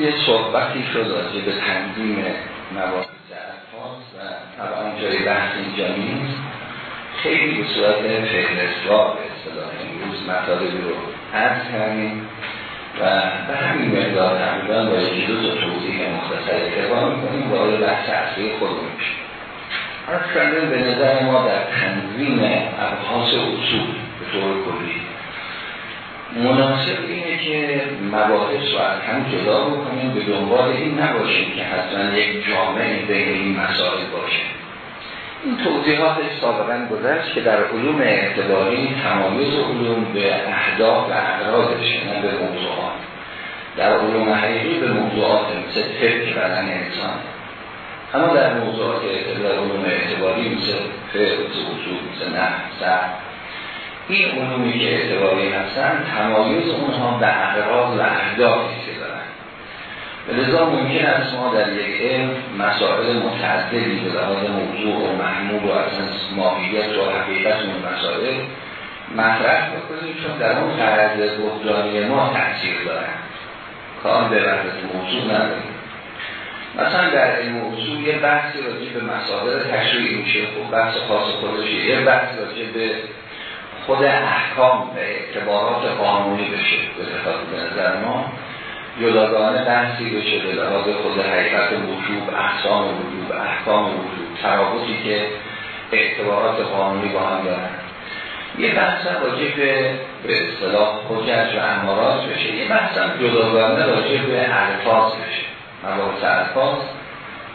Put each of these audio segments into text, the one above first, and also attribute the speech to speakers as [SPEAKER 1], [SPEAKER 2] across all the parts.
[SPEAKER 1] یه صحبتی شد راجع به تنظیم مباحث الفاظ و طبعا جای بحث اینجا نیست. خیلی به صورت فهرستوار به اصطلاح امروز مطالبی رو عرض کردیم و به همین مقدار تقریبا با یکی دو توضیح مختصر اتفاق می‌کنیم وارد بحث اصلی خودمون میشیم. از به نظر ما در تنظیم ابحاث اصول به طور کلی مناسب اینه که مباحث رو از هم جدا بکنیم به دنبال این نباشیم که حتما یک جامعه بین این مسائل باشه. این توضیحات سابقا گذشت که در علوم اعتباری تمایز علوم به اهداف و اقرازش نه به موضوعات. در علوم حقیقی به موضوعات مثل فکر بدن انسان. اما در موضوعات در علوم اعتباری مثل فقه مثل اصول مثل نه این علومی که اعتباری هستن تمایز اونها به اقراض و اهدافی که دارن. لذا ممکن است ما در یک علم مسائل متعددی به لحاظ موضوع و محمول و اصلا ماهیت و حقیقت اون مسائل مطرح بکنیم چون در اون فرض بحرانی ما تاثیر دارن. کار به وقت موضوع نداریم. مثلا در علم اصول یه بحثی راجع به مسائل تشریعی میشه. خب بحث خاص خودشه. یه بحث راجع به خود احکام به اعتبارات قانونی بشه به نظر ما جداگانه بحثی بشه به لحاظ خود حقیقت وجوب احسان وجوب احکام وجوب ترابطی که اعتبارات قانونی با هم دارن. یه بحث راجع به به اصطلاح حجج و امارات بشه. یه بحث جداگانه راجع به الفاظ بشه. مباحث الفاظ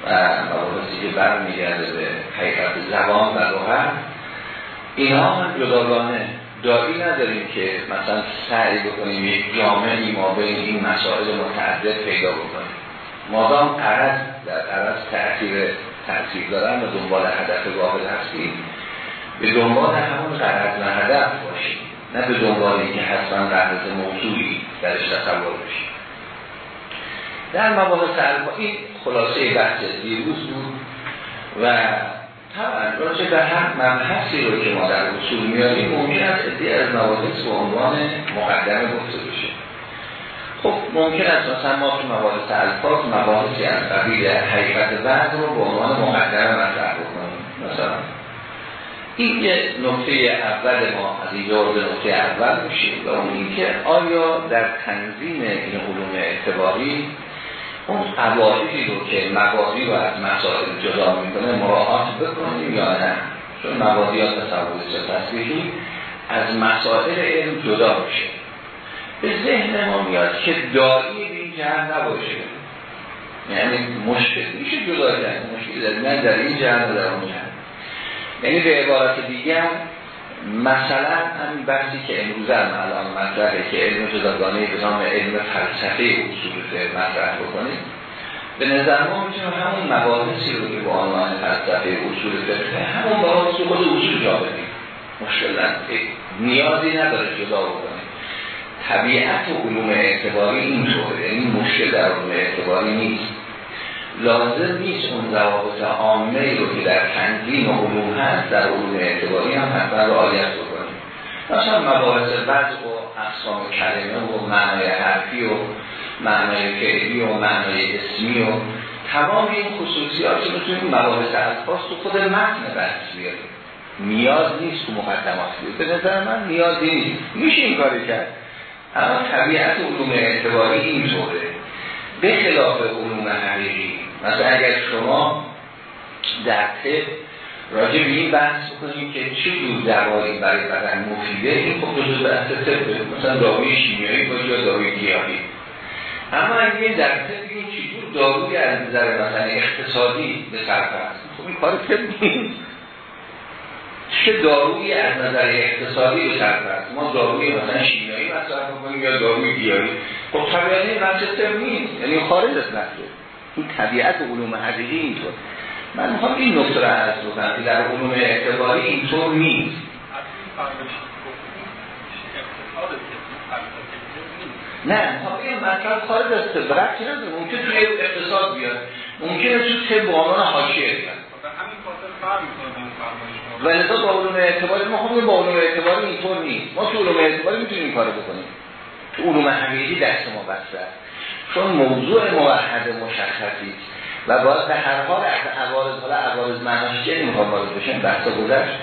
[SPEAKER 1] و مباحثی که برمیگرده به حقیقت زبان و لغت. اینا هم جداگانه. داری نداریم که مثلا سعی بکنیم یک جامعی ما بین این مسائل متعدد پیدا بکنیم. مادام قرض در قرض تأثیر تأثیر دارن و دنبال هدف واحد هستیم. به دنبال همون قرض و هدف باشیم. نه به دنبال اینکه حتما قرض موضوعی درش تصور بشیم. در مباحث این خلاصه بحث دیروز بود و طبعا راجع به هر مبحثی رو که ما در اصول میاریم ممکن است ادهی از مباحث به عنوان مقدمه گفته بشه. خب ممکن است مثلا ما تو مباحث الفاظ مباحثی از قبیل حقیقت وضع رو به عنوان مقدمه مطرح بکنیم. مثلا این یه نکته اول ما از این جورد نکته اول میشه و اون این که آیا در تنظیم این علوم اعتباری اون قواعدی رو که مبادی رو از مسائل جدا می‌کنه مراعات بکنیم یا نه؟ چون مبادیات تصور تصویری از مسائل علم جدا میشه. به ذهن ما میاد که دایی به این جهن نباشه. یعنی مشکل میشه جدا کرد مشکل در این جهن در اون جهن یعنی به عبارت دیگر مثلا همین بحثی که امروز هم الان مطرحه که علم جداگانه به نام علم فلسفه اصول فقه مطرح بکنیم به نظر ما می‌تونیم همون مباحثی رو که با عنوان فلسفه اصول فقه همون مباحث خود اصول جا بدیم. مشکل نیازی نداره جدا بکنیم. طبیعت و علوم اعتباری اینطوره این یعنی مشکل در علوم اعتباری نیست. لازم نیست اون روابط عامه رو که در تنظیم علوم هست در علوم اعتباری هم حتما رعایت بکنیم. مثلا مباحث وضع و اقسام کلمه و معنای حرفی و معنای فعلی و معنای اسمی و تمام این خصوصیات رو می‌تونیم مباحث الفاظ تو خود متن بحث بیاریم. نیاز نیست تو مقدمات بیاریم. به نظر من نیازی نیست. میشه این کاری کرد. اما طبیعت علوم اعتباری اینطوره. به خلاف علوم حقیقی مثلا اگر شما در طب راجع به این بحث کنید که چه جور دوایی برای بدن مفیده این خب جزو بحث طب مثلا داروی شیمیایی باشه یا داروی گیاهی. اما اگه در طب بگیم چجور داروی از نظر مثلا اقتصادی به صرف هست خب این کار طب نیست. چه داروی از نظر اقتصادی به صرف ما داروی مثلا شیمیایی مصرف کنیم یا داروی گیاهی. خب طبیعتی بحث طب نیست. یعنی خارج از نفسه این طبیعت علوم حقیقی اینطور. من می‌خوام این نکته رو عرض بکنم که در علوم اعتباری اینطور نیست. نه خب این مطلب خارج از طب. که نداره. ممکن توی اقتصاد بیاد. ممکنه تو طب عنوان حاشیه بیاد. و لذا با علوم اعتباری ما خب با علوم اعتباری اینطور نیست. ما تو علوم اعتباری می‌تونیم این کارو بکنیم. تو علوم حقیقی دست ما بسته چون موضوع موحد مشخصی. و باید به هر حال از عوارض حالا عوارض معناش چه نمی‌خوام وارد بشن بحث گذشت.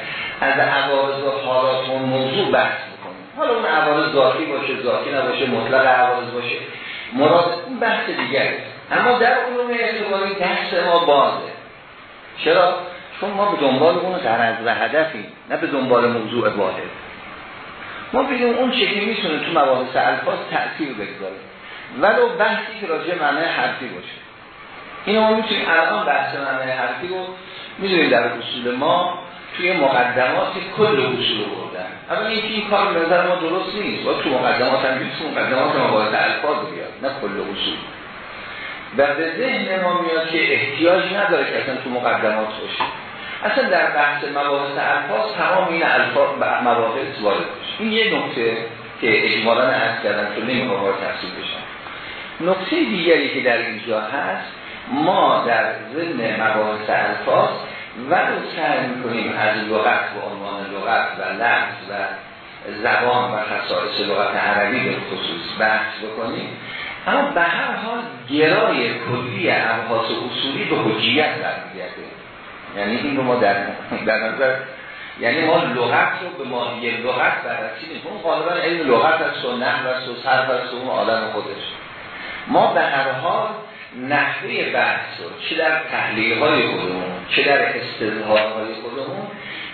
[SPEAKER 1] از عوارض و حالات و موضوع بحث می‌کنیم. حالا اون عوارض ذاتی باشه ذاتی نباشه مطلق عوارض باشه. مراد این بحث دیگه اما در علوم اعتباری دست ما بازه. چرا؟ چون ما به دنبال اون غرض و هدفیم نه به دنبال موضوع واحد. ما بگیم اون چیزی می‌تونه تو مباحث الفاظ تأثیر بگذاره. ولو بحثی که راجع معنی حرفی باشه. اینو ما می‌تونیم الان بحث معنی حرفی رو می‌دونیم در اصول ما توی مقدمات کل اصول بردن. اما اینکه این کار نظر ما درست نیست. با تو مقدمات هم تو مقدمات مباحث الفاظ بیاد نه کل اصول. و به ذهن ما میاد که احتیاج نداره که اصلا تو مقدمات باشه. اصلا در بحث مباحث الفاظ تمام این الفاظ مباحث وارد باشه این یه نکته که اجمالا عرض کردن که نمی‌خوام وارد تفصیل بشن نکته دیگری که در اینجا هست ما در ضمن مباحث الفاظ ولو سعی می‌کنیم از لغت و عنوان لغت و لفظ و زبان و خصائص لغت عربی به خصوص بحث بکنیم اما به هر حال گرای کلی ابحاث اصولی به حجیت برمیگرده یعنی این رو ما در, در نظر یعنی ما لغت رو به ماهی لغت بررسی می‌کنیم غالبا علم لغت است و نحو و صرف است و اون آدم خودش. ما به هر حال نحوه بحث رو چه در تحلیل های خودمون چه در استظهار های خودمون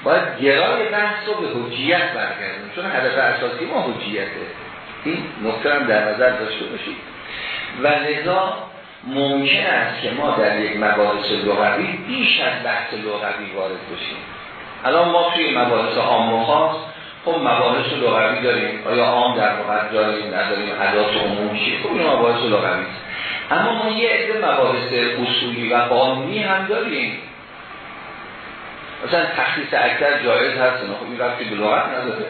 [SPEAKER 1] باید گرای بحث رو به حجیت برگردیم چون هدف اساسی ما حجیته. این نکته هم در نظر داشته باشید. و لذا ممکن است که ما در یک مباحث لغوی بیش از بحث لغوی وارد بشیم. الان ما توی مباحث عام و خب مباحث لغوی داریم. آیا عام در لغت داریم نداریم عدات عمومی خب این مباحث لغوی. اما ما یه عده مباحث اصولی و قانونی هم داریم. مثلا تخصیص اکثر جایز هست خب این رفتی به لغت نداره.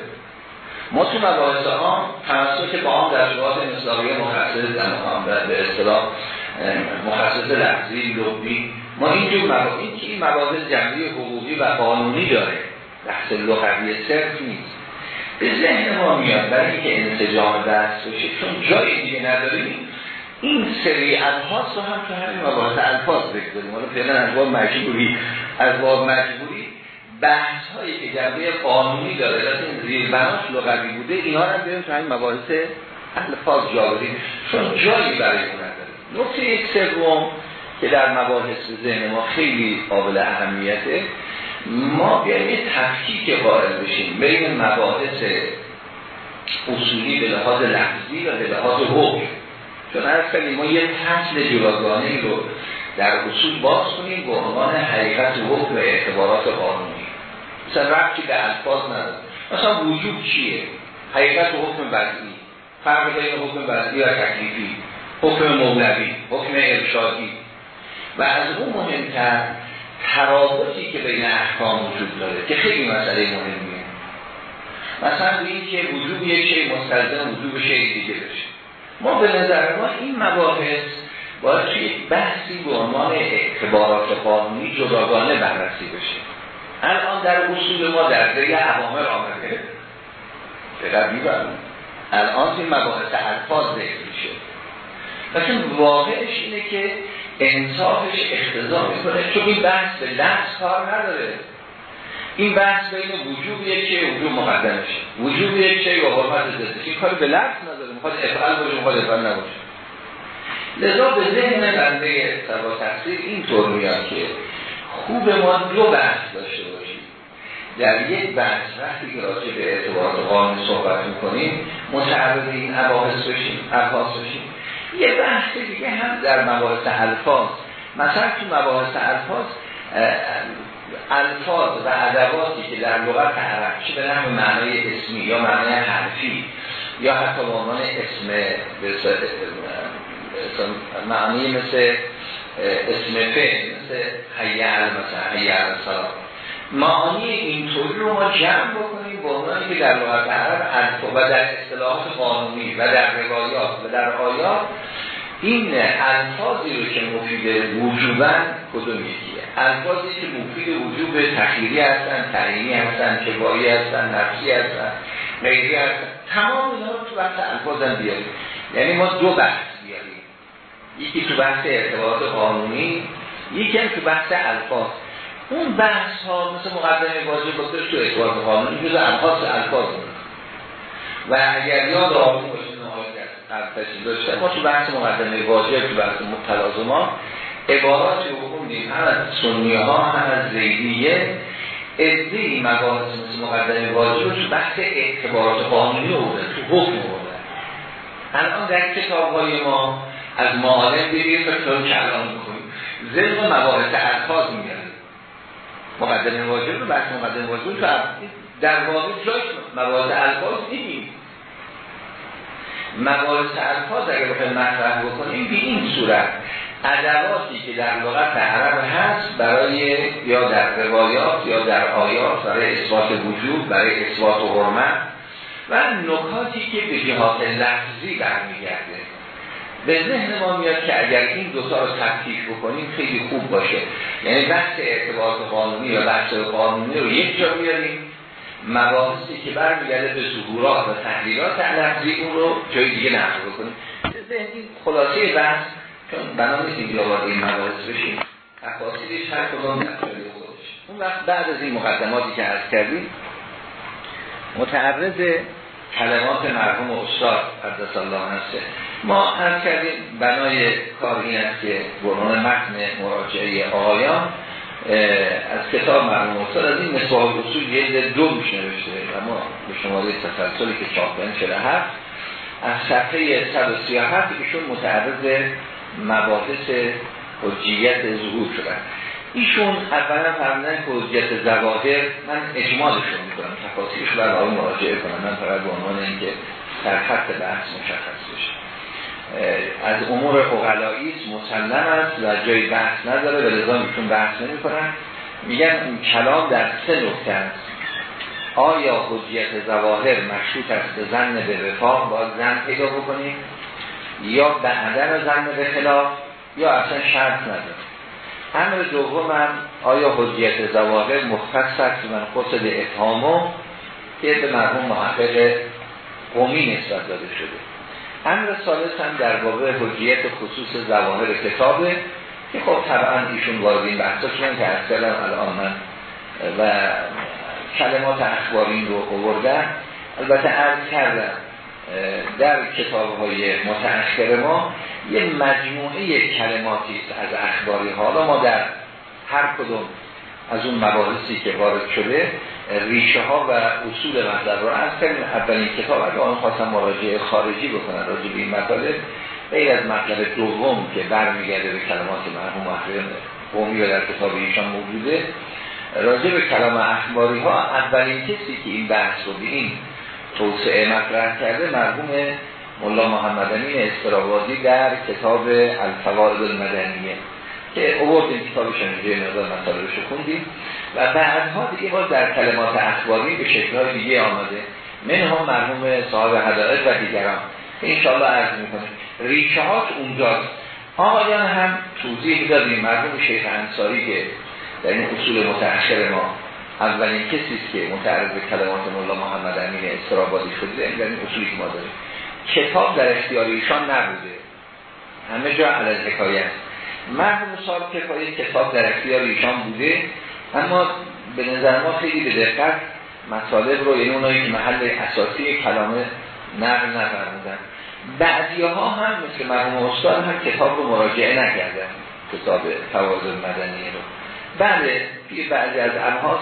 [SPEAKER 1] ما تو مباحث عام توسط با هم در شباهت مصداقی مخصص در به اصطلاح مخصص لفظی لغوی. ما اینجور مباحث این که این مباحث جمعی حقوقی و قانونی داره. بحث لغوی صرف نیست. به ذهن ما میاد برای اینکه انسجام دست بشه. چون جای دیگه نداریم این سری الفاظ رو هم تو همین مباحث الفاظ بگذاریم. حالا فعلا از باب مجبوری از باب مجبوری بحث هایی که جنبه قانونی داره لیکن زیر بناش لغوی بوده اینا رو هم تو همین مباحث الفاظ جا چون جایی برای اون نداره. نکته یک سوم که در مباحث ذهن ما خیلی قابل اهمیته ما بیایم یه تفکیک وارد بشیم بین مباحث اصولی به لحاظ لفظی و به لحاظ حکم. چون هر ما یه فصل رو در اصول باز کنیم به عنوان حقیقت حکم و اعتبارات قانونی. مثلا ربطی به الفاظ نداره. مثلا وجود چیه؟ حقیقت حکم وضعی. فرق بین حکم وضعی و تکلیفی. حکم مولوی حکم ارشادی. و از اون مهمتر ترابطی که بین احکام وجود داره که خیلی مسئله مهمیه. مثلا این که وجود یک شی مستلزم وجود شی دیگه بشه. ما به نظر ما این مباحث باید توی بحثی به عنوان اعتبارات قانونی جداگانه بررسی بشه. الان در اصول ما در ذریع عوامر آمده. چقدر می‌برم الان این مباحث الفاظ ذکر میشه. لیکن واقعش اینه که انصافش اختضا می‌کنه. چون این بحث به لحظ کار نداره. این بحث بین وجوب یک چه وجوب مقدمشه وجوب یک چه و حرمت زدش این کار به لفظ نداره. می‌خواد افعال باشه می‌خواد افعال نباشه. لذا به ذهن بنده سبا تفسیر اینطور میاد که خوب ما دو بحث داشته باشیم. در یک بحث وقتی که راجع به اعتبارات قانون صحبت می‌کنیم متعرض این عباحث بشیم عباس بشیم. یه بحث دیگه هم در مباحث الفاظ. مثلا تو مباحث الفاظ الفاظ و ادواتی که در لغت عرب چه به نحو معنای اسمی یا معنای حرفی یا حتی به عنوان اسم معنی مثل اسم فعل مثل حیال مثلا حیال سلام. معانی اینطوری رو ما جمع بکنیم به عنوانی که در لغت عرب و در اصطلاحات قانونی و در روایات و در آیات این الفاظی رو که مفید وجوبن کدوم یکیه؟ الفاظی که مفید وجوب تخیری هستن تعیینی هستن کفایی هستن نفسی هستن غیری هستن. تمام اینا رو تو بحث الفاظ هم بیاریم. یعنی ما دو بحث بیاریم. یکی تو بحث ارتباط قانونی یکی هم تو بحث الفاظ. اون بحث ها مثل مقدمه واجب بکنش تو ارتباط قانونی جز الفاظ الفاظ و اگر یاد آقای قبل داشته ما تو بحث مقدمه واجب تو بحث متلازما عباراتی رو بخوندیم هم از سنیه ها هم از زیدیه ادهی مباحث مثل مقدمه واجب تو بحث اعتبارات قانونی رو تو حکم رو الان در کتاب های ما از معالم بگیر تا کلام کلام می‌کنیم ذلق مباحث الفاظ میگرد مقدمه واجب رو بحث مقدمه واجب تو در واقع جاش مباحث الفاظ دیدیم. مباحث الفاظ اگر بخوایم مطرح بکنیم به این صورت ادواتی که در لغت عرب هست برای یا در روایات یا در آیات برای اثبات وجود برای اثبات حرمت و نکاتی که به جهات لفظی برمیگرده. به ذهن ما میاد که اگر این دوتا رو تفتیش بکنیم خیلی خوب باشه. یعنی بحث ارتباط قانونی یا بحث قانونی رو یک جا بیاریم. مباحثی که برمیگرده به ظهورات و تحلیلات لفظی اون رو جای دیگه نقل بکنیم. این خلاصه بحث چون بنا نیستیم که وارد این مباحث بشیم. تفاصیلش هر کدام در خودش. اون وقت بعد از این مقدماتی که عرض کردیم متعرض کلمات مرحوم استاد قدس الله نفسه. ما عرض کردیم بنای کار این است که برنامه متن مراجعه آقایان از کتاب مرحوم استاد از این نصفه اصول جلد دو میشه نوشته و ما به شماره تسلسلی که چاپ شده هست از صفحه 137 ایشون متعرض مباحث حجیت ظهور شدن. ایشون اولا فرمودن که حجیت زواهر من اجمالشون می‌کنم تفاصیلش برای مراجعه کنم. من فقط به عنوان اینکه در خط بحث مشخص بشه. از امور اقلایی مسلم است و جای بحث نداره و لذا میتون بحث نمی کنن میگن این کلام در سه نکته است. آیا حجیت زواهر مشروط است به زن به وفاق باید زن پیدا بکنیم. یا به عدم زن به خلاف یا اصلا شرط نداره. امر دوم هم آیا حجیت زواهر مختص است؟ من قصد اتهامو که به مرحوم محقق قومی نسبت داده شده. امر ثالث هم در باب حجیت خصوص زواهر کتابه که خب طبعا ایشون وارد این بحثا شدن که اصلا الان من و کلمات اخبارین رو آوردن. البته عرض کردم در کتاب های متأخر ما یه مجموعه کلماتی از اخباری حالا ما در هر کدوم از اون مباحثی که وارد شده ریشه ها و اصول مطلب رو از کردیم. اولین کتاب اگه آن خواستم مراجعه خارجی بکنن راجع به این مطالب. غیر از مطلب دوم که برمیگرده به کلمات مرحوم اخرین قومی و در کتاب ایشان موجوده راجع به کلام اخباری ها اولین کسی که این بحث رو به این توسعه مطرح کرده مرحوم ملا محمد امین استرابادی در کتاب الفوارد المدنیه. که اووردیم کتابش اینجا مقدار مطالبش خوندیم و بعدها دیگه باز در کلمات اخباری به شکلهای دیگه آمده. من هم مرحوم صاحب حدائق و دیگران. انشاءالله عرض می‌کنیم ریشه هاش اونجاست. آقایان هم توضیح دادیم مرحوم شیخ انصاری که در این اصول متأخر ما اولین کسی که متعرض به کلمات مولا محمد امین استرابادی شده. در این اصولی که ما داریم. کتاب در اختیار ایشان نبوده. همه جا علیه حکایت. مرحوم صاحب کفایه کتاب در اختیار ایشان بوده. اما به نظر ما خیلی به دقت مطالب رو یعنی اونایی که محل اساسی کلامه نقل نفرمودن. بعدی ها هم مثل مرحوم استاد هم کتاب رو مراجعه نکردن کتاب توازن مدنی رو. بله توی بعضی از انهاس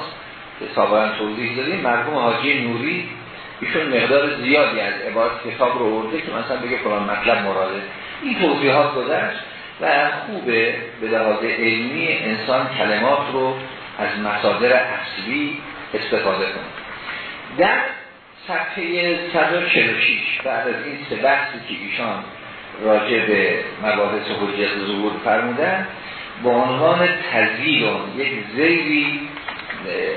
[SPEAKER 1] که سابقا توضیح دادیم مرحوم حاجی نوری ایشون مقدار زیادی از عبارت کتاب رو ورده که مثلا بگه فلان مطلب مراده. این توضیحات گذشت. و خوبه به لحاظ علمی انسان کلمات رو از مصادر اصلی استفاده کنه. در صفحه 146 بعد از این سه بحثی که ایشان راجع به مباحث حجت ظهور فرمودن با عنوان تزیل یک زیری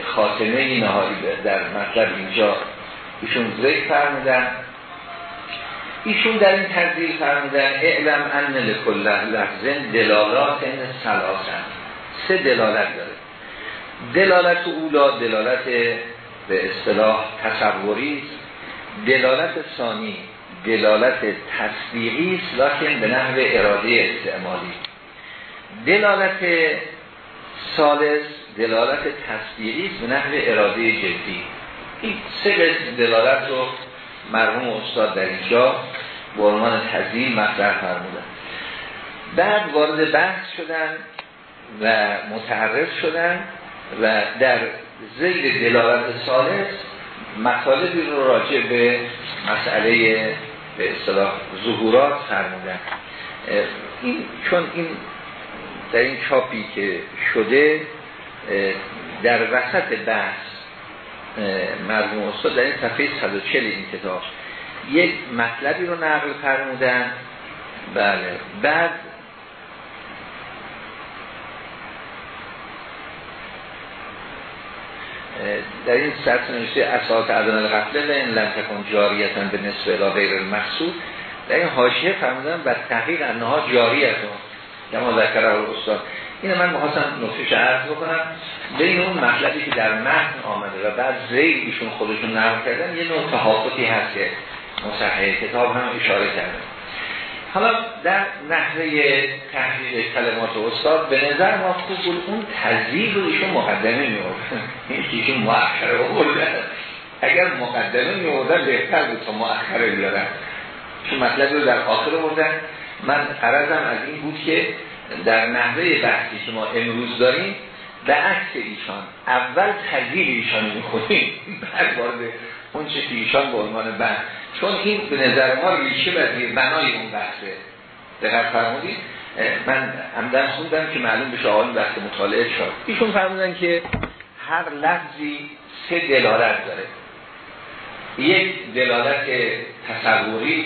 [SPEAKER 1] خاتمه نهایی در مطلب اینجا ایشون ذکر فرمودن. ایشون در این تذیر فرمودن اعلم ان لکل لفظن دلالات سلاسن. سه دلالت داره. دلالت اولا دلالت به اصطلاح تصوری دلالت ثانی دلالت تصدیقی است لکن به نحو اراده استعمالی. دلالت سالس دلالت تصدیقی است به نحو اراده جدی. این سه دلالت رو مرحوم استاد در اینجا به عنوان تزیین مطرح فرمودن بعد وارد بحث شدن و متعرض شدن و در زیر دلالت سالس مطالبی رو راجع به مسئله به اصطلاح ظهورات فرمودن. این چون این در این چاپی که شده در وسط بحث مرحوم استاد در این صفحه 140 این کتاب. یک مطلبی رو نقل فرمودن. بله. بعد در این سطح نوشته اساس عدن القتله و این لم تکن جاریتن به نصف الا غیر المقصود در این حاشیه فرمودن و تحقیق انها جاریتون کما ذکر استاد این من محاسم نقطش عرض بکنم. بین اون مطلبی که در متن آمده و بعد زیر ایشون خودشون نقل کردن یه نوع تحافظی هست که مصحح کتاب هم اشاره کرده. حالا در نحوه تحلیل کلمات استاد به نظر ما خوب بود اون تذیب رو ایشون مقدمه می این ایشون مؤخره بردن اگر مقدمه می آوردن بهتر بود تا مؤخره بیارن. چون مطلب رو در آخر بردن. من قرضم از این بود که در نحوه بحثی که ما امروز داریم به عکس ایشان اول تذیب ایشان می‌خونیم بعد وارد اون چه که ایشان به عنوان بحث. چون این به نظر ما ریشه و زیر بنای اون بحثه؟ دقیق فرمودید؟ من همدن خوندم که معلوم بشه آقای بحث مطالعه شد. ایشون فرمودن که هر لفظی سه دلالت داره. یک دلالت تصوری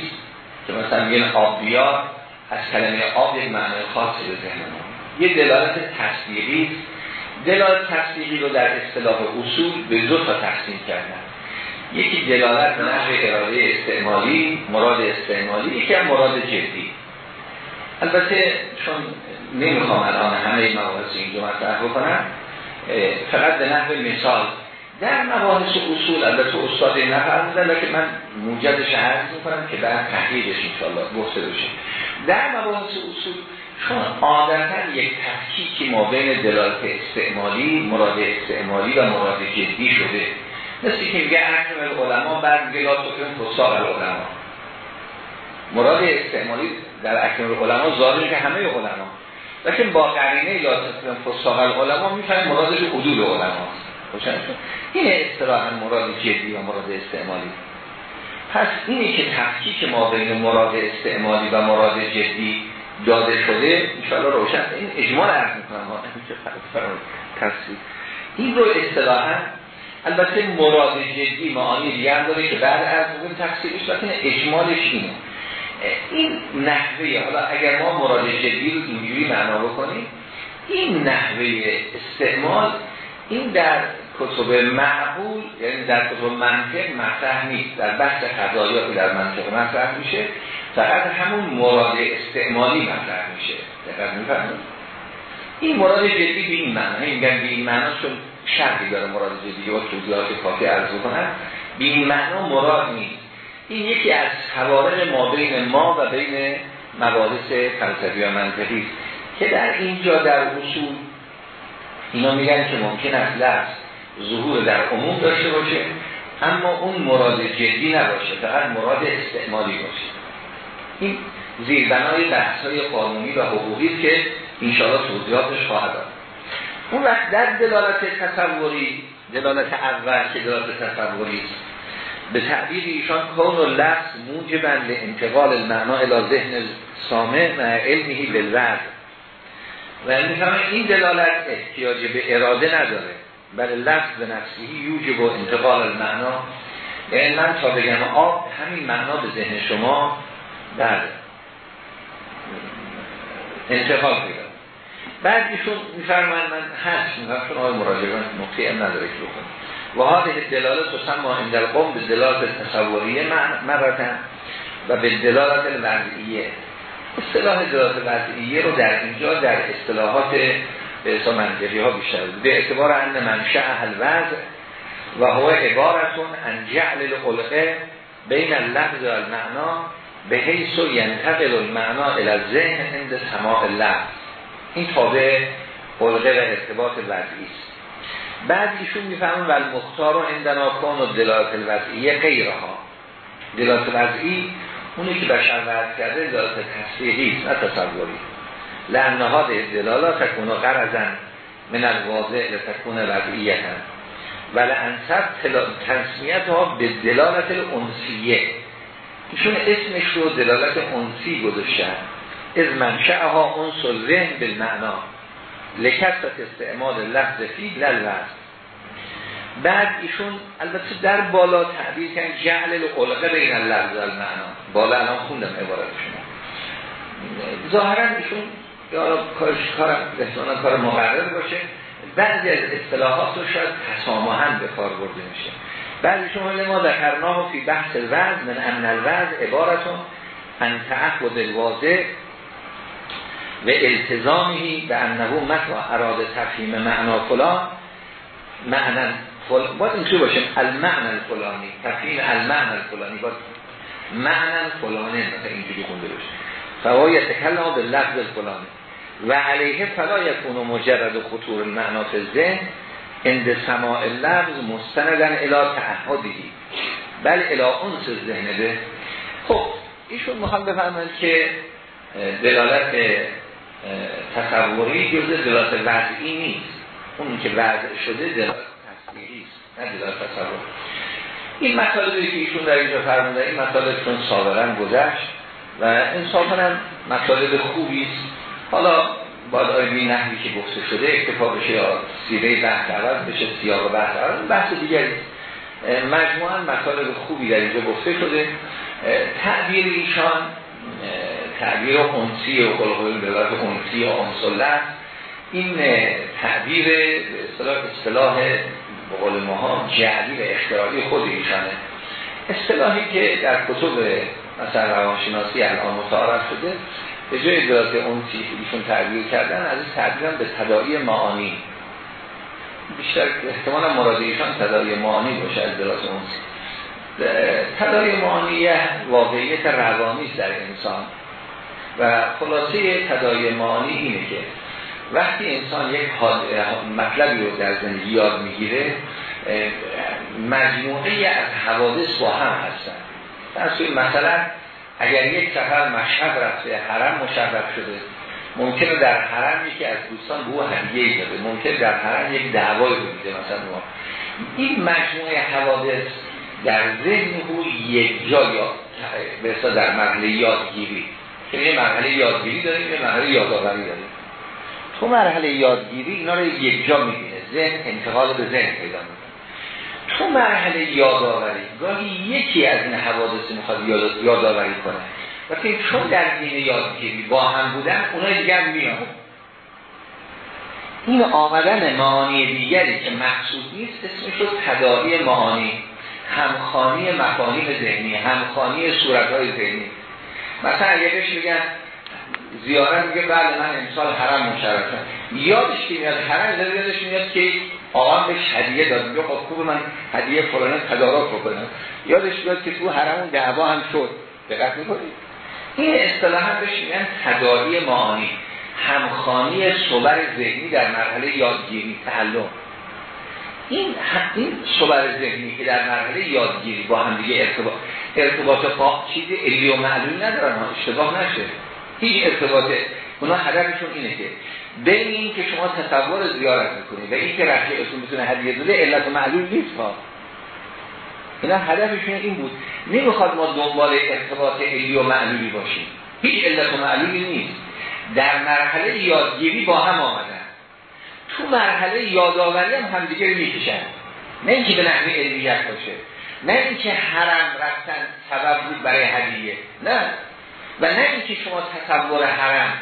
[SPEAKER 1] که مثلا یه آب بیار از کلمه آب یک معنی خاصی به ذهن ما. یه دلالت تصدیقی دلالت تصدیقی رو در اصطلاح اصول به دو تا تقسیم کردن. یکی دلالت نحو اراده استعمالی مراد استعمالی یکی هم مراد جدی. البته چون نمی‌خوام الان همه مباحث اینجا مطرح بکنم فقط به نحو مثال. در مباحث اصول البته استاد این نفرمودن که من موجدش عرض می‌کنم که بعد تحلیلش انشاءالله گفته بشه. در مباحث اصول چون عادتا یک تفکیکی ما بین دلالت استعمالی مراد استعمالی و مراد جدی شده. مثل که میگه اکرم العلماء بعد میگه لا تکرم فساق العلماء. مراد استعمالی در اکرم العلماء ظاهر که همه علما. لیکن با قرینه لا تکرم فساق العلماء می‌فهمیم مرادش حدود علما. این اصطلاحا مراد جدی و مراد استعمالی. پس اینی که تفکیک ما بین مراد استعمالی و مراد جدی داده شده انشاءالله روشن. این اجمال عرض می‌کنم. این رو اصطلاحا البته مراد جدی معانی دیگه هم داره که بعد از بگیم تفسیرش لیکن اجمالش اینه. این نحوه حالا اگر ما مراد جدی رو اینجوری معنا بکنیم این نحوه استعمال این در کتب معقول یعنی در کتب منطق مطرح نیست. در بحث قضایات که در منطق مطرح میشه. فقط همون مراد استعمالی مطرح میشه. دقیق می‌فهمید این مراد جدی به این معنی این به این معنا چون شرطی داره مراد جدی و توضیحات کافی عرض کنن به این معنا مراد نیست. این یکی از حوارق ما بین ما و بین مباحث فلسفی و منطقی که در اینجا در اصول اینا میگن که ممکن است لفظ ظهور در عموم داشته باشه اما اون مراد جدی نباشه فقط مراد استعمالی باشه. این زیربنای بحث های قانونی و حقوقی که انشاءالله توضیحاتش خواهد داد. اون وقت در دلالت تصوری دلالت اول که دلالت تصوری به تعبیر ایشان کون و لفظ موجبن انتقال المعنا الى ذهن سامع و علمهی بالرد و این دلالت احتیاج به اراده نداره. بله لفظ به نفسی یوجب و انتقال المعنا یعنی من تا بگم آب همین معنا به ذهن شما بله. انتقال پیدا. بعد ایشون میفرمان من هست. میفرمان چون آقای مراجعان نقطه ام نداره که بکنم و هاده دلالت و سما در قوم به دلالت تصوریه مرتن و به دلالت وضعیه اصطلاح دلالت وضعیه رو در اینجا در اصطلاحات به منطقی ها بیشتر بود. به اعتبار ان منشأ الوضع و هو عبارتون ان جعل الخلقه بین اللفظ و المعنا به حیث و ینتقل المعنا الى الذهن عند سماع اللفظ این تابع خلقه و ارتباط وضعی است. بعد ایشون میفهمون و المختار و عندنا کن و دلالت الوضعیه غیرها. دلالت وضعی اونی که بشر ورد کرده دلالت تصریحی است نه تصوری. دلالات تکون غرزن من الواضع لتکون وضعیتا و لعنصب تنسمیت ها به دلالت انسیه. ایشون اسمش رو دلالت انسی گذاشتن. از منشأ ها انس و ذهن بالمعنا لکست استعمال لفظ فی للوز بعد ایشون البته در بالا تعبیر کن جعل القلقه بین اللفظ المعنا بالا الان خوندم عبارتشون. ظاهرا ایشون یا کارش کار کار مقرر باشه. بعضی از اصطلاحات رو شاید تسامحاً به کار برده میشه. بعضی شما ما ذکرناه فی بحث الوضع من امن الوضع عبارتون ان تعهد الواضع و التزامی به انه متو اراده تفهیم معنا فلان معنا فلان. باید اینطور باشیم. المعنى الفلانی. تفهیم المعنى الفلانی. باید معنا فلانه مثلا اینجوری خونده باشه فوای تکلم به لفظ الفلانی. و علیه فلا یکون مجرد خطور المعنا فی ذهن اند سماع لفظ مستندن الى تعهدی بل الى انس ذهن به. خب ایشون می‌خوام بفهمند که دلالت تصوری جز دلالت وضعی نیست. اون که وضع شده دلالت تصویری است نه دلالت تصور این مطالبی که ایشون در اینجا فرمونده این مطالب چون سابقا گذشت و انصافا هم مطالب خوبی است. حالا باید آیمی نحوی که گفته شده اکتفا بشه یا سیره بحث عوض بشه سیاق بحث عوض بحث دیگری. مجموعا مطالب خوبی در اینجا گفته شده. تعبیر ایشان تعبیر انسی و قلقل به وقت انسی و انسله این تعبیر اصطلاح اصطلاح به قول ماها جعلی و اختیاری خود ایشانه. اصطلاحی که در کتب مثلا روانشناسی الان متعارف شده به جای دلالت اون ایشون تعبیر کردن از این تعبیر به تداعی معانی. بیشتر احتمال مراد ایشان تداعی معانی باشه از دلالت اون تداعی معانی واقعیت روانی در انسان. و خلاصه تداعی معانی اینه که وقتی انسان یک مطلبی رو در زندگی یاد می‌گیره مجموعه از حوادث با هم هستن. مثلا اگر یک سفر مشهد رفته حرم مشرف شده. ممکنه در حرم یکی از دوستان به او هدیه داده. ممکن در حرم یک دعوای رو مثلا ما. این مجموعه حوادث در ذهن او یک جا یا به در مرحله یادگیری. که یه مرحله یادگیری داریم یه مرحله یادآوری داریم تو مرحله یادگیری اینا رو یک جا می‌بینه. ذهن انتقال به ذهن پیدا می‌کنه. تو مرحله یادآوری. گاهی یکی از این حوادث می‌خواد یادآوری کنه. و که چون در دین یادگیری با هم بودن اونها دیگر میاد این آمدن معانی دیگری که مقصود نیست اسمش رو تداعی معانی همخانی مفاهیم ذهنی همخانی صورتهای ذهنی. مثلا اگه بهش میگن زیارت میگه بله من امسال حرم مشرفم یادش که میاد حرم یادش میاد که آقا به هدیه داد. میگه خب خوب من هدیه فلانه تدارک بکنم. یادش بیاد که تو حرم اون دعوا هم شد. دقت می‌کنید؟ این اصطلاحا بهش میگن تداری معانی. همخانی صبر ذهنی در مرحله یادگیری تعلم این این صبر ذهنی که در مرحله یادگیری با هم دیگه ارتباط. ارتباط با چیزی علی و معلوم ندارن اشتباه نشه. هیچ ارتباط اونا هدفشون اینه که بین این که شما تصور زیارت می‌کنید و این که رفیقتون بتونه هدیه داده علت و معلول نیست ها. اینا هدفشون این بود. نمی‌خواد ما دنبال ارتباط علی و معلولی باشیم. هیچ علت و معلولی نیست. در مرحله یادگیری با هم آمدن. تو مرحله یادآوری هم همدیگه می‌کشن. نه اینکه به نحوه علمیت باشه. نه اینکه حرم رفتن سبب بود برای هدیه. نه. و نه اینکه شما تصور حرم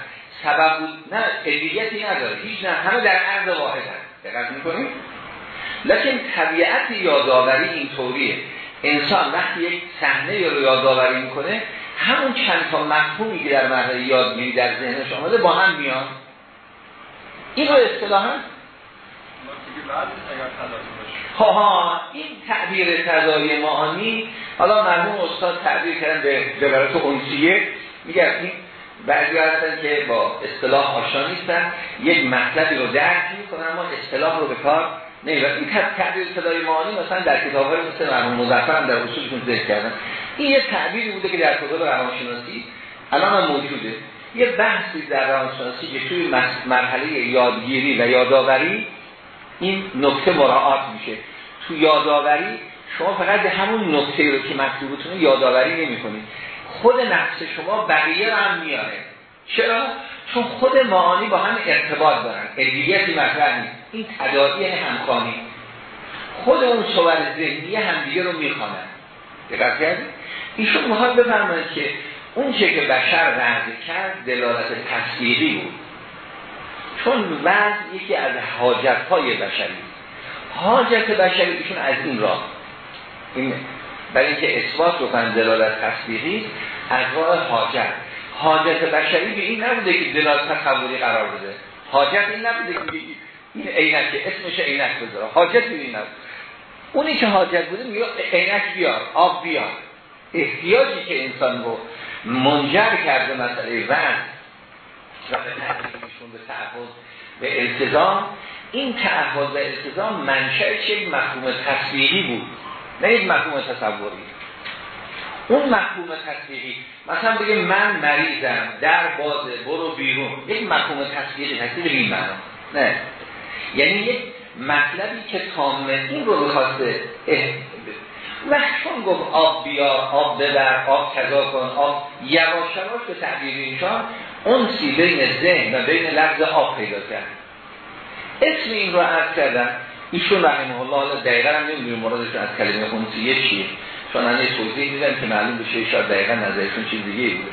[SPEAKER 1] سبب بود نه علیتی نداره. هیچ نه همه در عرض واحد هست دقت می‌کنیم لیکن طبیعت یادآوری اینطوریه انسان وقتی یک صحنه رو یادآوری می‌کنه همون چند تا مفهومی که در مرحله یادگیری در ذهنش آمده با هم میان. این رو اصطلاحا؟ ها این تعبیر تضایی معانی حالا مرحوم استاد تعبیر کردن به جبرات اونسیه میگه این بعضی هستن که با اصطلاح آشنا نیستن یک مطلبی رو درک می‌کنن اما اصطلاح رو به کار نمی‌برن. این تعبیر صدای معانی مثلا در کتاب های مثل مرحوم مظفر در اصولشون ذکر کردن. این یه تعبیری بوده که در کتاب روانشناسی الان هم موجوده. یه بحثی در روانشناسی که توی مرحله یادگیری و یادآوری این نکته مراعات میشه. تو یادآوری شما فقط همون نکته رو که مکتوبتونه یادآوری نمی‌کنید. خود نفس شما بقیه رو هم میاره. چرا؟ چون خود معانی با هم ارتباط دارن. علیتی مطرح نیست. این تداعی همخانی خود اون صور ذهنی همدیگه رو می‌خوانن. دقت کردید؟ ایشون می‌خواد بفرماید که اون چه که بشر رد کرد دلالت تصویری بود. چون وضع یکی از حاجت های بشری. حاجت بشری ایشون از این راه. این برای اینکه اثبات بکنن دلالت تصویری از راه حاجت. حاجت بشری به این نبوده که دلالت تصوری قرار بده. حاجت این نبوده که این عینک اسمش عینک بذاره. حاجت این نبوده. اونی که حاجت بوده میگه عینک بیار آب بیار. احتیاجی که انسان رو منجر کرده مسئله وزن و به تعهد به التزام این تعهد و التزام منشأ یک مفهوم تصویری بود؟ نه یک مفهوم تصوری. اون مفهوم تصویری مثلا بگه من مریضم در بازه برو بیرون. یک مفهوم تصویری تصویر این معنا نه. یعنی یک مطلبی که تامه این رو بخواسته و چون گفت آب بیار آب ببر آب کذا کن آب یواش یواش به تعبیر اینشان اون سی بین ذهن و بین لفظ آب پیدا کرد. اسم این رو عرض کردم. ایشون رحمه الله دقیقا هم نمی‌دونیم مرادش از کلمه خونسیه چیه. چون یه توضیح میدم که معلوم بشه شاید دقیقا نظرشون چیز دیگه بوده.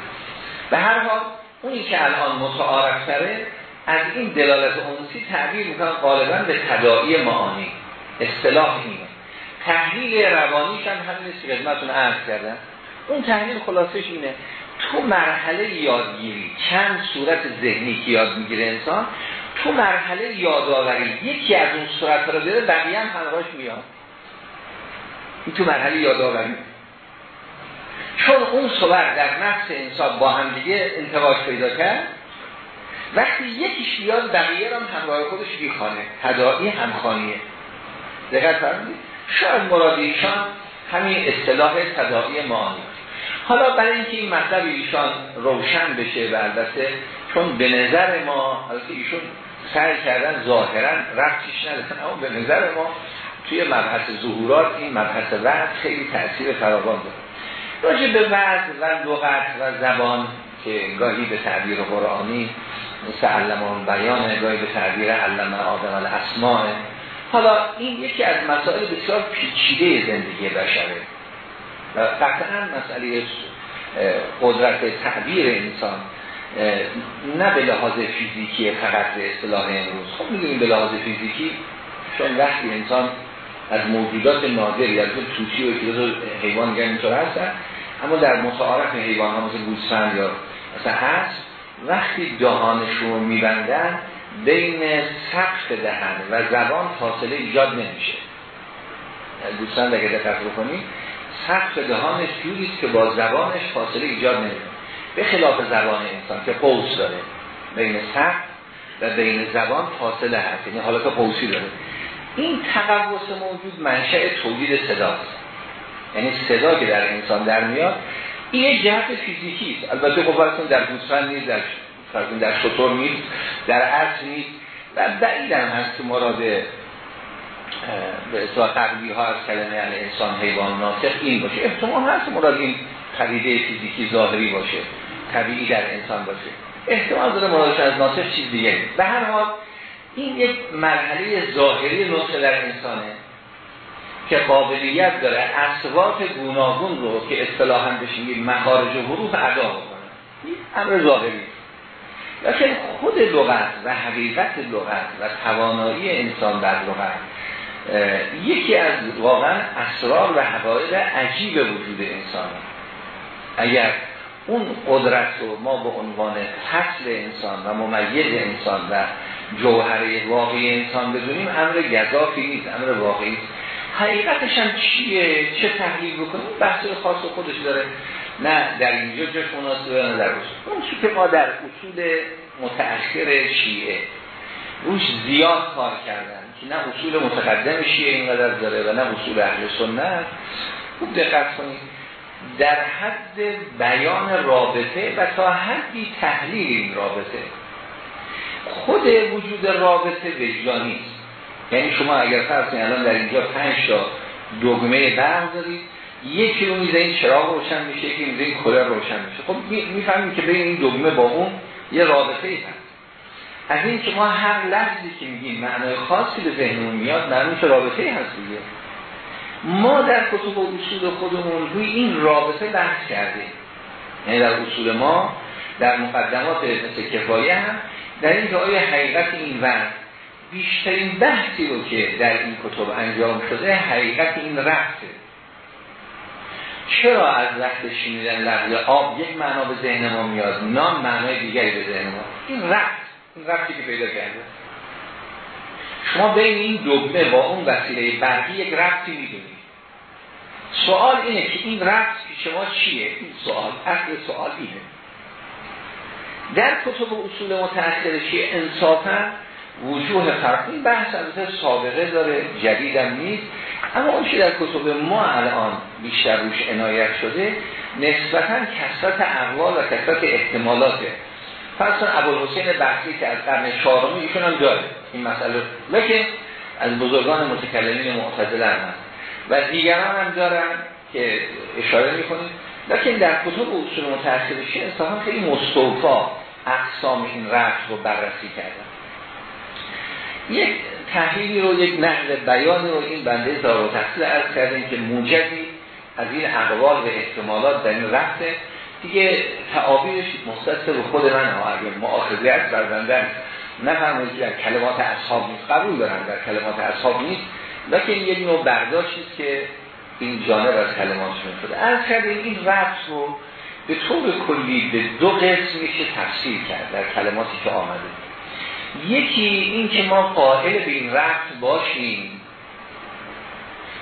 [SPEAKER 1] به هر حال اونی که الان متعارف تره از این دلالت اونسی تعبیر می‌کنن غالبا به تداعی معانی اصطلاح اینه. تحلیل روانیش هم همین که خدمتتون عرض کردم. اون تحلیل خلاصش اینه تو مرحله یادگیری چند صورت ذهنی که یاد می‌گیره انسان تو مرحله یادآوری یکی از اون صورت رو داره بقیه هم همراهش میاد. این تو مرحله یادآوری. چون اون صورت در نفس انسان با هم دیگه انتواش پیدا کرد وقتی یکیش بیاد بقیه هم همراه خودش بیخانه تداعی همخانیه دقیقت فرمودید؟ شاید مرادیشان همین اصطلاح تداعی معانی حالا برای اینکه این مطلب ایشان روشن بشه و البته چون به نظر ما البته ایشون سعی کردن ظاهرا رفتیش ندارن. اما به نظر ما توی مبحث ظهورات این مبحث وقت خیلی تأثیر فراوان داره. راجع به وقت و لغت و زبان که گاهی به تعبیر قرآنی مثل علمان بیان گاهی به تعبیر علم آدم الاسماء. حالا این یکی از مسائل بسیار پیچیده زندگی بشره. و قطعا مسئله قدرت تعبیر انسان. نه به لحاظ فیزیکی فقط به اصطلاح امروز. خب می‌دونیم به لحاظ فیزیکی چون وقتی انسان از موجودات نادری از توتی و کلاس حیوان میگن اینطور هستن اما در متعارف حیوان ها مثل گوسفند یا مثلا هست وقتی دهانش رو میبندن بین سقف دهن و زبان فاصله ایجاد نمیشه. گوسفند اگه دقت بکنید سقف دهانش جوریست که با زبانش فاصله ایجاد نمیشه به خلاف زبان انسان که قوس داره. بین سقف و بین زبان فاصله هست. یعنی حالت قوسی داره. این تقوس موجود منشأ تولید صداست یعنی صدا که در انسان در میاد این جهت فیزیکی است. البته خب در گوسفند نیست در در شطور نیست در عرض نیست. و بعید هم هست که مراد به اصلاح تقلیه ها از کلمه یعنی انسان حیوان ناطق این باشه. احتمال هست مراد این پدیده فیزیکی ظاهری باشه. طبیعی در انسان باشه. احتمال داره مرادش از ناطق چیز دیگه به هر حال این یک مرحله ظاهری نطق در انسانه که قابلیت داره اصوات گوناگون رو که اصطلاحا بشیم مخارج و حروف ادا بکنه. این امر ظاهری. لیکن خود لغت و حقیقت لغت و توانایی انسان در لغت یکی از واقعا اسرار و حقایق عجیب وجود انسان اگر اون قدرت رو ما به عنوان فصل انسان و ممیز انسان و جوهره واقعی انسان بدونیم امر گذافی نیست امر واقعی حقیقتش هم چیه؟ چه تحلیل بکنیم؟ بحث خاص خودش داره. نه در اینجا جاش مناسبه نه در اصول. اون چی که ما در اصول متأخر شیعه روش زیاد کار کردن که نه اصول متقدم شیعه اینقدر داره و نه اصول اهل سنت. خوب دقت کنید. در حد بیان رابطه و تا حدی تحلیل این رابطه. خود وجود رابطه وجدانی است یعنی شما اگر فرض الان در اینجا پنج تا دگمه برق دارید یکی رو این چراغ روشن میشه یکی این کلر روشن میشه. خب می‌فهمیم که بین این دگمه با اون یه رابطه ای هست. از این که ما هر لحظی که میگیم معنای خاصی به ذهنمون میاد معلوم رابطه ای هست دیگه. ما در کتب و اصول خودمون روی این رابطه بحث کردیم. یعنی در اصول ما در مقدمات مثل کفایه هم در این که آیا حقیقت این وقت بیشترین بحثی رو که در این کتب انجام شده حقیقت این رفته چرا از وقت شنیدن لفظ آب یک معنا به ذهن ما میاد نام معنای دیگری به ذهن ما؟ این رفت این رفتی که پیدا کرده. شما بین این دگمه با اون وسیله برقی یک رفتی می‌دونید. سوال اینه که این که شما چیه؟ این سوال اصل سوال اینه. در کتب اصول متأخر چیه انصافا وجوه فرقی بحث البته سابقه داره جدیدم نیست اما اون در کتب ما الان بیشتر روش عنایت شده نسبتا کسرت اقوال و کسرت احتمالاته. فرض ابوالحسین بحثی که از قرن چهارم ایشون هم داره این مسئله. لیکن از بزرگان متکلمین معتزله هست. و دیگران هم دارن که اشاره می‌کنیم. لیکن در کتب اصول متأخرشی انصافا خیلی مستوفا اقسام این رفت رو بررسی کردن. یک تحلیلی رو یک نقل بیانی رو این بنده دار و تحصیل ارز کردیم که موجبی از این اقوال و احتمالات در این رفته دیگه تعابیرش مختص به خود من ها اگر معاخذیت بر بنده نفرمایید در کلمات اصحاب نیست. قبول دارن در کلمات اصحاب نیست. لیکن یک نوع برداشتی که این جانب از کلماتشون شده. از کردیم این رفت رو به طور کلی به دو قسم میشه تفسیر کرد در کلماتی که آمده. یکی این که ما قائل به این رفت باشیم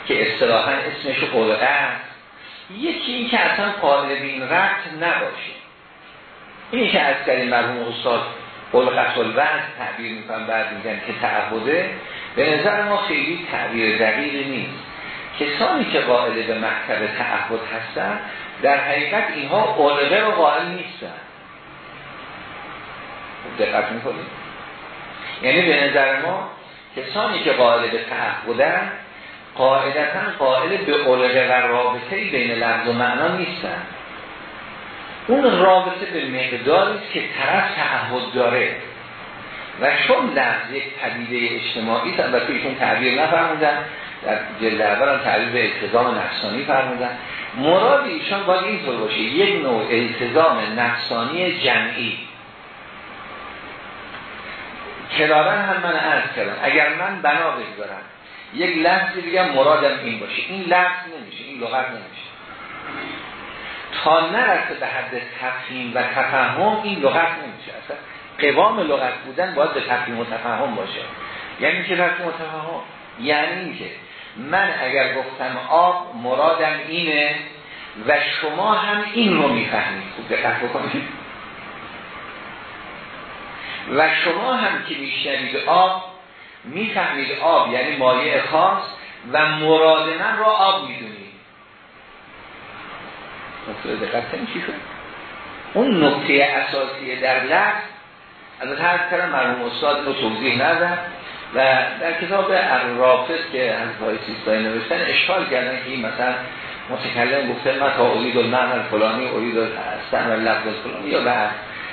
[SPEAKER 1] که اصطلاحا اسمش قول یکی این که اصلا قائل به این رفت نباشیم. اینی که از کردیم مرحوم استاد قول قتل تعبیر می‌کنم بعد میگن که تعهده به نظر ما خیلی تعبیر دقیقی نیست. کسانی که قائل به مکتب تعهد هستن در حقیقت اینها قلقه رو قائل نیستن. دقت می‌کنیم یعنی به نظر ما کسانی که قائل به تعهدن قاعدتا قائل به قلقه و رابطه بین لفظ و معنا نیستن. اون رابطه به مقداری که طرف تعهد داره. و چون لفظ یک پدیده اجتماعی و که ایشون تعبیر نفرمودن در جلد اول هم تعبیر التزام نفسانی فرمودن. مراد ایشان باید اینطور باشه یک نوع التزام نفسانی جمعی. کرارن هم من عرض کردم اگر من بنا بگذارم یک لفظی بگم مرادم این باشه. این لفظ نمیشه این لغت نمیشه. تا نرسه به حد تفهیم و تفهم این لغت نمیشه. اصلا قوام لغت بودن باید به تفهیم و تفهم باشه. یعنی که تفهیم و تفهم؟ یعنی این که من اگر گفتم آب مرادم اینه و شما هم این رو می‌فهمید. خوب دقت بکنید. و شما هم که میشنوید آب می‌فهمید آب یعنی مایع خاص و مراد من را آب می‌دونید. نقطه دقت چی شد؟ اون نقطه اساسی در لفظ از هر کلم مرحوم استاد رو توضیح ندن و در کتاب الرافض که از های سیستای نوشتن اشکال کردن که این مثلا متکلم گفته من تا اولید المعنی فلانی اولید استعمال لفظ فلانی یا بعد.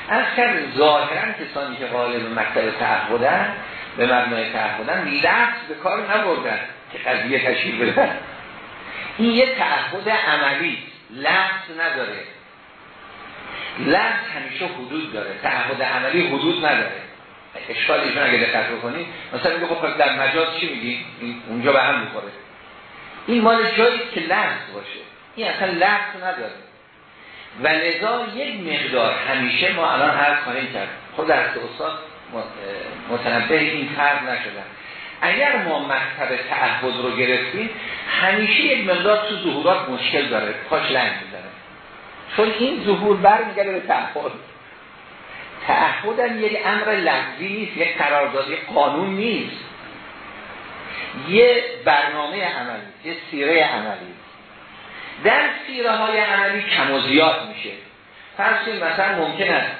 [SPEAKER 1] از کرد ظاهرا کسانی که غالب مکتب تعهدن به مبنای تعهدن لفظ به کار نبردن که قضیه تشکیل بدن این یه تعهد عملی لفظ نداره. لفظ همیشه حدود داره. تعهد عملی حدود نداره. اشکال ایشون اگه دقت بکنید مثلا میگه خب در مجاز چی میگی؟ اونجا به هم می‌خوره. این مال جایی که لفظ باشه. این اصلا لفظ نداره. و لذا یک مقدار همیشه ما الان هر خواهیم کرد. خود از استاد متنبه این فرق نشدن اگر ما مکتب تعهد رو گرفتیم همیشه یک مقدار تو ظهورات مشکل داره. پاش لنگ. چون این ظهور برمیگرده به تعهد. تعهد یک امر لفظی نیست یک قراردادی قانون نیست. یه برنامه عملی یه سیره عملی. در سیره های عملی کم و زیاد میشه. فرض مثلا ممکن است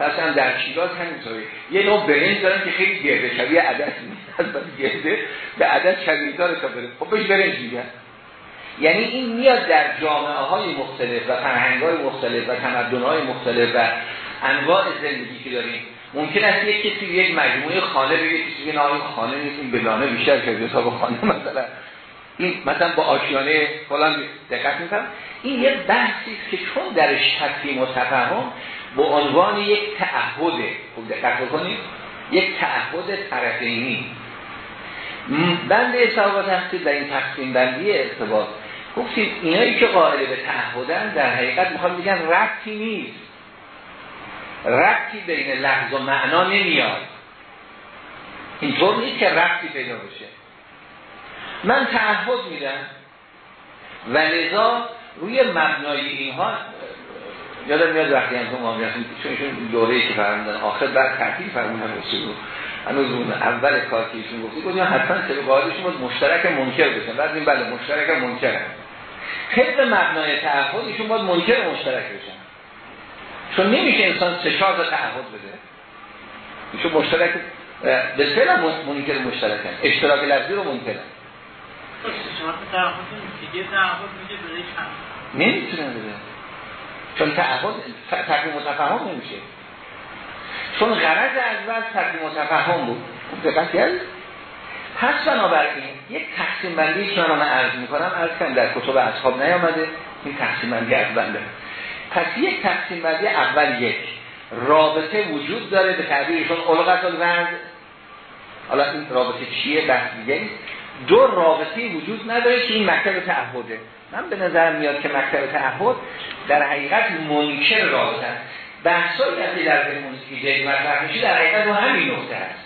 [SPEAKER 1] مثلا در شیراز همینطوری. یه نوع برنج دارن که خیلی گرده شبیه عدد نیست از گرده به عدد شبیه داره تا برنج خب بهش برنج میگن. یعنی این میاد در جامعه های مختلف و فرهنگ های مختلف و تمدن های مختلف و انواع زندگی که داریم. ممکن است یک کسی یک مجموعه خانه بگه کسی بگه نه خانه نیست این بلانه بیشتر که به خانه مثلا. این مثلا با آشیانه فلان دقت می‌کنم. این یک بحثی که چون درش تفهیم و تفهم به عنوان یک تعهده خوب دقت بکنید یک تعهد طرفینی. بنده ثوابت هستید در این تقسیم بندی ارتباط. گفتید اینایی که قائل به تعهدن در حقیقت می‌خوام بگن ربطی نیست. ربطی بین لفظ و معنا نمیاد. اینطور نیست که ربطی پیدا بشه. من تعهد میدم. و لذا روی مبنای اینها یادم میاد وقتی هم معاملات چون ایشون دوره که فرمودن آخر بعد تحقیل فرمودن رسول هنوز اون اول کار که ایشون گفتی گفتیم حتما طبق قاعدشون باید مشترک منکر بشن بعد این بله مشترک منکر. طبق مبنای تعهد ایشون باید منکر مشترک بشن. چون نمیشه انسان سه چهار تعهد بده. ایشون مشترک به فعلا منکر مشترکن. اشتراک لفظی رو منکرن. نمی‌تونه بده. چون تعهد تقیم متفهم نمیشه. چون غرض اول تقیم متفهم بود. دقت کرد پس بنابراین یک تقسیم بندی که من عرض می‌کنم عرض کنم در کتب اصحاب نیامده این تقسیم بندی از بنده پس یک تقسیم بندی اول یک. رابطه وجود داره به تعبیرشون علقت الورد. حالا این رابطه چیه؟ بحث دیگه دو رابطه وجود نداره که این مکتب تعهده. من به نظر میاد که مکتب تعهد در حقیقت منکر رابطه بحثایی که در موسیقی جدید در حقیقت همین نقطه است.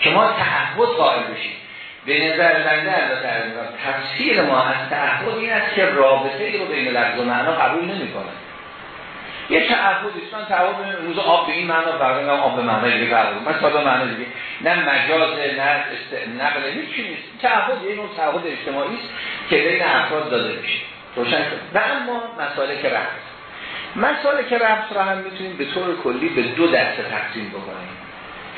[SPEAKER 1] که ما تعهد قائل بشیم به نظر بنده البته تفسیر ما از تعهد این است که رابطه رو بین لفظ و معنا قبول نمی‌کنه یه تعهد اسلام تعهد روز آب به این معنا فرق آب به معنای دیگه قبول من ساده معنا دیگه. نه مجاز نه است نقل هیچ نیست. تعهد یه نوع تعهد اجتماعی است که بین افراد داده میشه. روشن و اما مسائل که رفت. مسائل که رفت را هم می‌تونیم به طور کلی به دو دسته تقسیم بکنیم.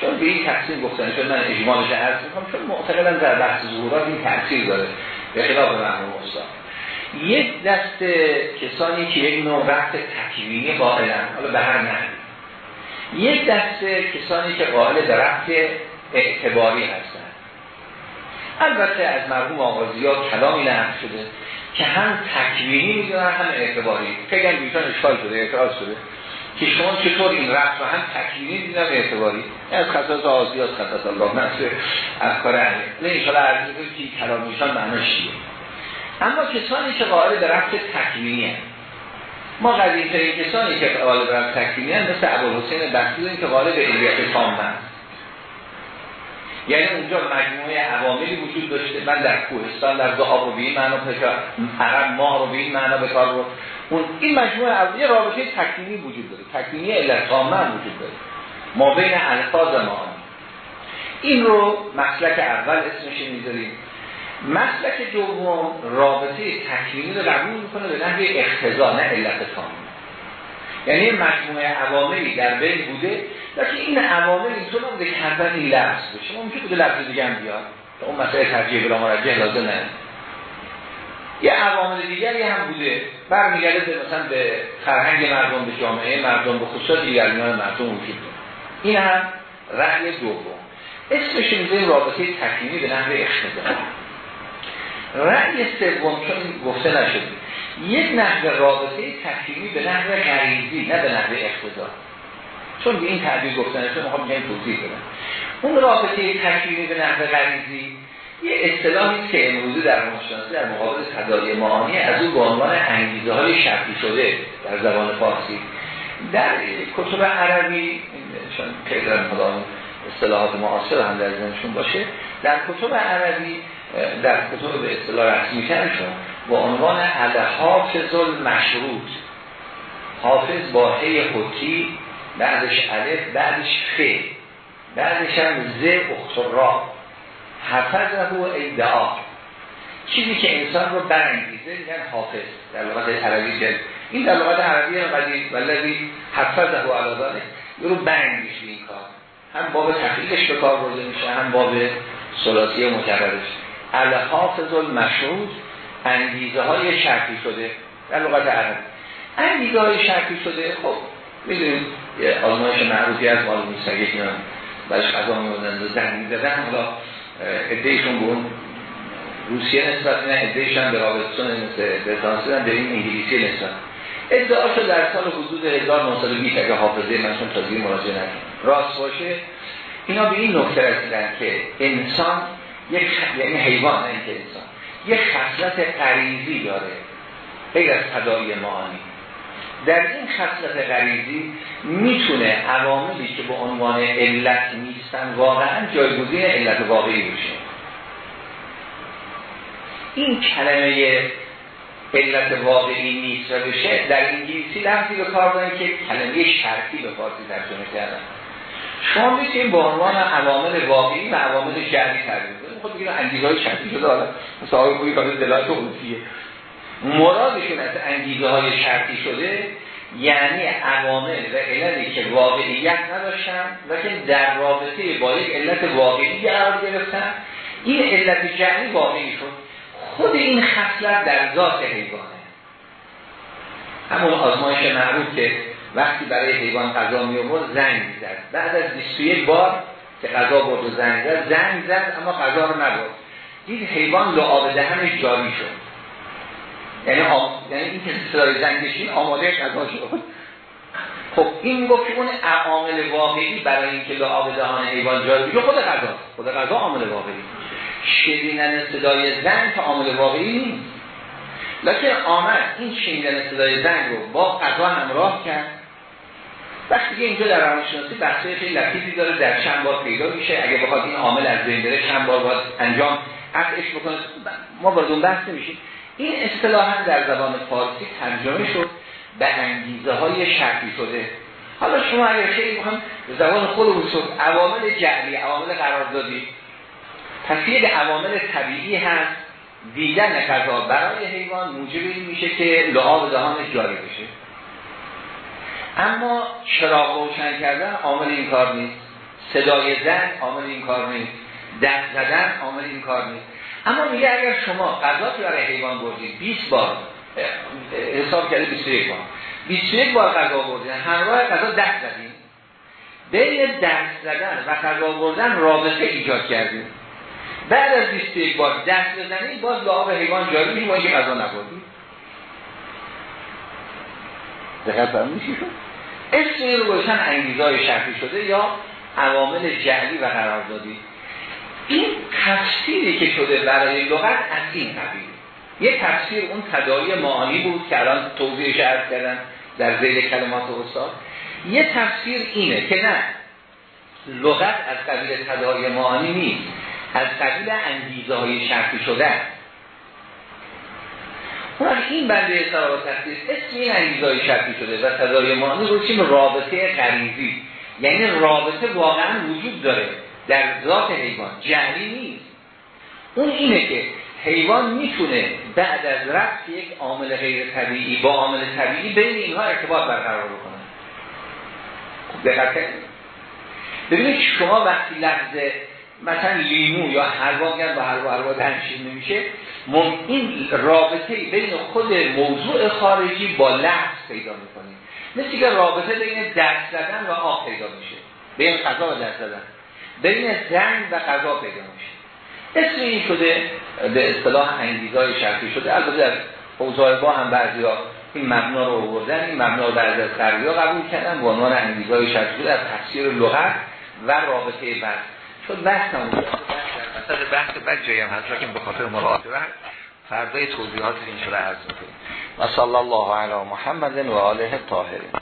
[SPEAKER 1] چون به این تقسیم گفتن چون من اجمالش عرض می‌کنم چون معتقدم در بحث ظهورات این تاثیر داره به خلاف مرحوم استاد یک دست کسانی که یک نوع رفت تکوینی قائلن حالا به هر نحوی. یک دست کسانی که قائل به رفت اعتباری هستن. البته از مرحوم آغازی ها کلامی لحظ شده که هم تکوینی می‌دونن هم اعتباری. هم بیشتر اشکال شده اعتراض شده. که شما چطور این رفت رو هم تکوینی دیدن اعتباری. از خصاص آزی از خصاص الله نفسه افکار اهله نه ایشالا عرضی که کلامیشان معناش چیه؟ اما کسانی که قائل به رفت هست ما قدیم ترین کسانی که قائل به رفت تکوینی هست مثل ابوالحسین بختی که قائل به علیت تامه یعنی اونجا مجموعه عواملی وجود داشته من در کوهستان در دعا رو به این معنا عرب ماه رو به این معنا به کار رو اون این مجموعه یه رابطه تکوینی وجود داره. تکوینی علت تامه وجود داره. ما بین الفاظ ما. این رو مسلک اول اسمش می‌ذاریم. مسلک دوم رابطه تکوینی رو قبول می‌کنه به نحوه اختزا نه علت تام یعنی مجموعه عواملی در بین بوده لیکن این عوامل اینطور نبوده که حتما این لفظ بشه. ممکن بوده لفظ دیگه هم بیاد. اون مسئله ترجیح بلا مرجع لازم نه. یه عوامل دیگری هم بوده. برمیگرده به مثلا به فرهنگ مردم به جامعه مردم به خصوص دیگر مردم وجود این هم رأی دوم. اسمش می‌ذاریم رابطه تکوینی به نحوه اختزا رأی سوم چون گفته نشد یک نحوه رابطه تکلیمی به نحوه غریزی نه به نحوه اقتضا چون به این تعبیر گفتن چون می‌خوام بگم توضیح بدم. اون رابطه تکلیمی به نحوه غریزی یه اصطلاحی که امروزی در مشناسی در مقابل تداعی معانی از اون به عنوان انگیزه های شرطی شده در زبان فارسی در کتب عربی چون خیلی در اصطلاحات معاصر هم در ذهنشون باشه در کتب عربی در کتب به اصطلاح رسمی ترشون با عنوان حافظ المشروط. حافظ با هی حتی بعدش الف بعدش ف بعدش هم ز اخترا حفظه و ادعا. چیزی که انسان رو برانگیزه میگن حافظ. در لغت عربی که این در لغت عربی هم قدیم ولدی حفظه و علادانه یه رو برانگیز این کار. هم باب تحقیقش به کار برده میشه هم باب سلاسی مکررش. الحافظ المشروط انگیزه های شرطی شده در لغت عربی. انگیزه های شرطی شده خب می‌دونیم آزمایش معروفی از مال میسگه که برش قضا میوردن و زن می‌دادن حالا ادهیشون به روسیه نسبت نه ادهیشون به رابطسون برتانسی به این انگلیسی نسبت. ادعا شد در سال حدود 1920 اگه حافظه من چون تازگی مراجعه نکنم راست باشه. اینا به این نکته رسیدن که انسان یک یعنی حیوان نه انسان یک خصلت غریزی داره. غیر از تداعی معانی در این خصلت غریزی می‌تونه عواملی که به عنوان علت نیستن واقعا جایگزین علت واقعی بشه. این کلمه علت واقعی نیست و بشه در انگلیسی لفظی به کار دارن که کلمه شرطی به فارسی ترجمه کردن. شما می‌تونید به عنوان عوامل واقعی و عوامل جعلی ترجمه کنید. خود بگید انگیزه شرطی شده حالا مثلا آقای خوبی کار اونسیه مرادشون از انگیزه های شرطی شده یعنی عوامل و علتی که واقعیت نداشتن که در رابطه با یک علت واقعی قرار گرفتن. این علت جعلی واقعی شد. خود این خصلت در ذات حیوانه. همون آزمایش معروف که وقتی برای حیوان غذا می آورد زنگ زد بعد از 21 بار که غذا برد و زنگ زد زنگ زد اما غذا رو نبرد. دید حیوان لعاب دهنش جاری شد. یعنی آم... یعنی این که صدای زنگشین آماده غذا شد خب این گفت اون عامل واقعی برای اینکه لعاب دهان حیوان جاری بشه خود غذا خود غذا عامل واقعی. شنیدن صدای زنگ تا عامل واقعی نیست. لکن آمد این شنیدن صدای زنگ رو با قضا همراه کرد. وقتی که اینجا در روانشناسی بحثه خیلی لطیفی داره در چند بار پیدا میشه. اگه بخواد این عامل از بین بره چند بار باید انجام قطعش بکنه. ما وارد اون بحث نمیشیم. این اصطلاحا در زبان فارسی ترجمه شد به انگیزه های شرطی شده. حالا شما اگر خیلی بخوام زبان خود شد عوامل جعلی عوامل قراردادی پس یک عوامل طبیعی هست. دیدن غذا برای حیوان موجب این میشه که لعاب دهان جاری بشه. اما چراغ روشن کردن عامل این کار نیست. صدای زن عامل این کار نیست. دست زدن عامل این کار نیست. اما میگه اگر شما غذا برای حیوان بردید 20 بار حساب کرده 21 بار. 21 بار غذا بردید همراه غذا دست زدید بین دست زدن و غذا بردن رابطه ایجاد کردیم بعد از 21 بار دست بزنید باز لعاب حیوان جاری میشه ما که غذا نبردیم دقیق فرمون اسم این رو گوشن انگیزای شرطی شده یا عوامل جعلی و قراردادی. این تفسیری که شده برای لغت از این قبیل. یه تفسیر اون تدایی معانی بود که الان توضیح عرض کردن در زیر کلمات استاد. یه تفسیر اینه که نه لغت از قبیل تدایی معانی نیست از قبیل انگیزه های شرطی شده. اون این بنده اصلا تخصیص اسم این انگیزه های شرطی شده و تدایی معانی رو چیم رابطه غریزی. یعنی رابطه واقعا وجود داره. در ذات حیوان. جهلی نیست. اون اینه که حیوان می‌تونه بعد از رفت یک عامل غیر طبیعی با عامل طبیعی بین اینها ارتباط برقرار بکنه. خب دقت ببینید شما وقتی لحظه مثلا لیمو یا حلوا میگن با حلوا حلوا دهنشین نمیشه. این رابطه بین خود موضوع خارجی با لحظ پیدا می‌کنیم مثل که رابطه بین دست زدن و آب پیدا میشه. بین قضا و دست زدن. بین زنگ و قضا پیدا میشه. اسم این شده به اصطلاح انگیزای شرطی شده. البته در اوضاع با هم بعضی ها این مبنا رو آوردن این مبنا رو بعضی از ها قبول کردن به عنوان انگیزای شرطی شده از تفسیر لغت و رابطه بحث. چون بحث نمونده وسط بحث بعد جایی هم هست لیکن به خاطر مراعات فردای توضیحات این شده عرض می‌کنیم.
[SPEAKER 2] و صلی الله علی محمد و آله طاهرین.